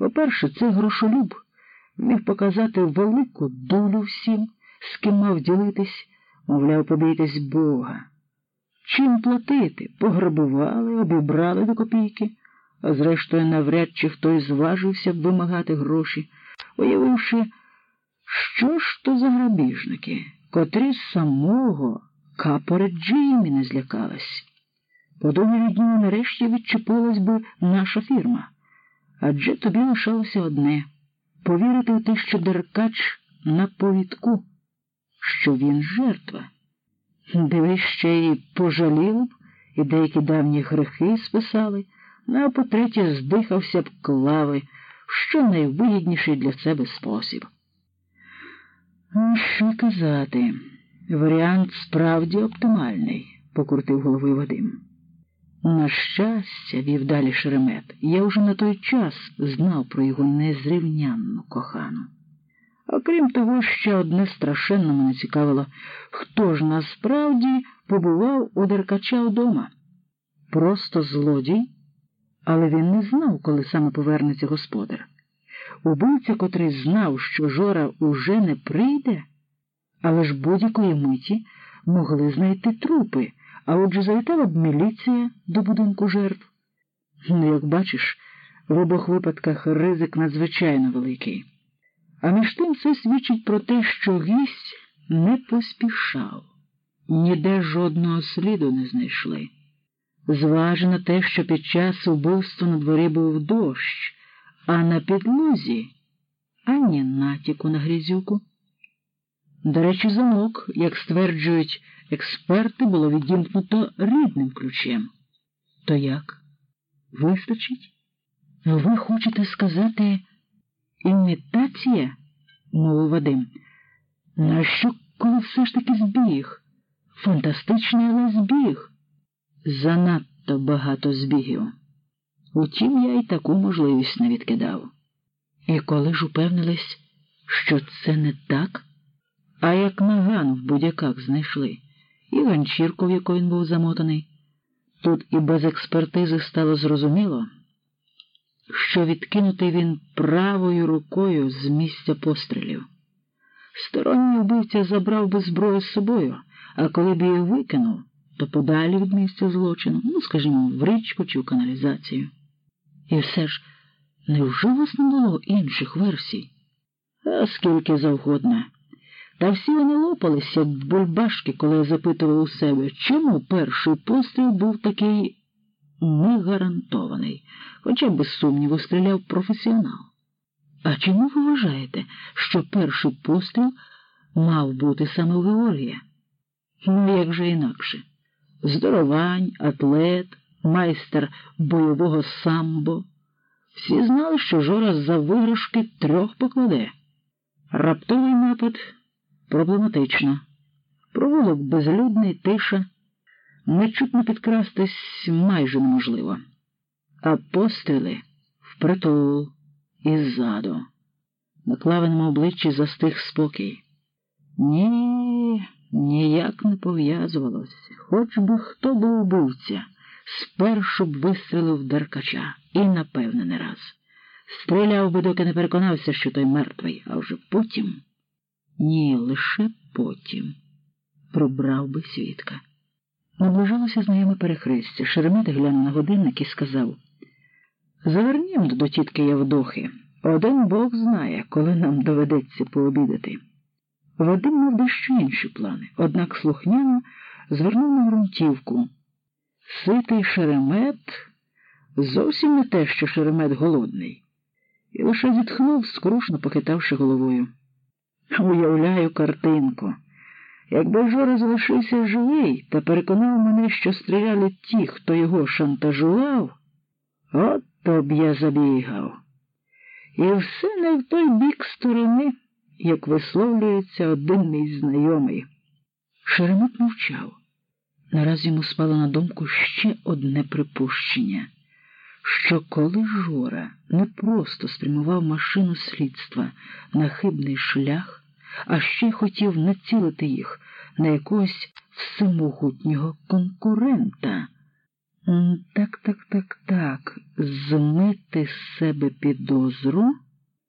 По-перше, цей грошолюб міг показати велику долю всім, з ким мав ділитись, мовляв, побійтесь Бога. Чим платити? Пограбували, обібрали до копійки, а зрештою, навряд чи хтось зважився б вимагати гроші, уявивши, що ж то за грабіжники, котрі самого капори Джимі не злякалась. Подумав від нього нарешті відчепилась би наша фірма. Адже тобі лишалося одне повірити в те, що Деркач на повідку, що він жертва. Дивись, ще й пожалів і деякі давні грехи списали, ну а по-третє, здихався б клави, що найвигідніший для себе спосіб. Ну, що казати, варіант справді оптимальний, покрутив головою Вадим. На щастя, вів далі Шеремет, я вже на той час знав про його незрівнянну кохану. Окрім того, ще одне страшенно мене цікавило, хто ж насправді побував у Деркача вдома. Просто злодій, але він не знав, коли саме повернеться господар. Убивця, котрий знав, що Жора уже не прийде, але ж будь-якої миті могли знайти трупи, а отже завітала б міліція до будинку жертв. Ну, як бачиш, в обох випадках ризик надзвичайно великий. А між тим це свідчить про те, що гість не поспішав, ніде жодного сліду не знайшли. Зважено те, що під час убивства на дворі був дощ, а на підлозі ані натяку на грізюку. До речі, замок, як стверджують експерти, було відімкнуто рідним ключем. То як? Вистачить? Ви хочете сказати імітація? мовив Вадим. Нащо, коли все ж таки збіг? Фантастичний, але збіг. Занадто багато збігів. Утім, я й таку можливість не відкидав. І коли ж упевнились, що це не так, а як наган в будь-яках знайшли, і ганчірку, в яку він був замотаний, тут і без експертизи стало зрозуміло, що відкинутий він правою рукою з місця пострілів. Сторонній вбивця забрав би зброю з собою, а коли б її викинув, то подалі від місця злочину, ну, скажімо, в річку чи в каналізацію. І все ж, невже вас не інших версій? А скільки завгодно. Та всі вони лопались, як бульбашки, коли я запитував у себе, чому перший постріл був такий негарантований, хоча без сумніву стріляв професіонал. А чому ви вважаєте, що перший постріл мав бути саме у Георгія? Ну, як же інакше? Здоровань, атлет, майстер бойового самбо. Всі знали, що Жора за виграшки трьох покладе. Раптовий напад проблематично. Провулок безлюдний, тиша, нечутно підкрастись майже неможливо. А постріли впритул і ззаду. На клавеному обличчі застиг спокій. Ні, ніяк не пов'язувалося. Хоч би хто був убивця, спершу б вистрілив Деркача і, напевне, не раз. Стріляв би, доки не переконався, що той мертвий, а вже потім. Ні, лише потім пробрав би свідка. Наближалося знайоме перехрестя. Шеремет глянув на годинник і сказав Завернімо до тітки Явдохи. Один Бог знає, коли нам доведеться пообідати. Вадим мав дещо інші плани, однак слухняно звернув на грунтівку. Ситий шеремет зовсім не те, що шеремет голодний, і лише зітхнув, скрушно похитавши головою. Уявляю картинку. Якби Жора залишився живий та переконав мене, що стріляли ті, хто його шантажував, от то б я забігав. І все не в той бік сторони, як висловлюється один мій знайомий. Шеремет мовчав. Нараз йому спало на думку ще одне припущення, що коли Жора не просто спрямував машину слідства на хибний шлях, а ще хотів націлити їх на якогось всемогутнього конкурента. Так, так, так, так. Змити з себе підозру.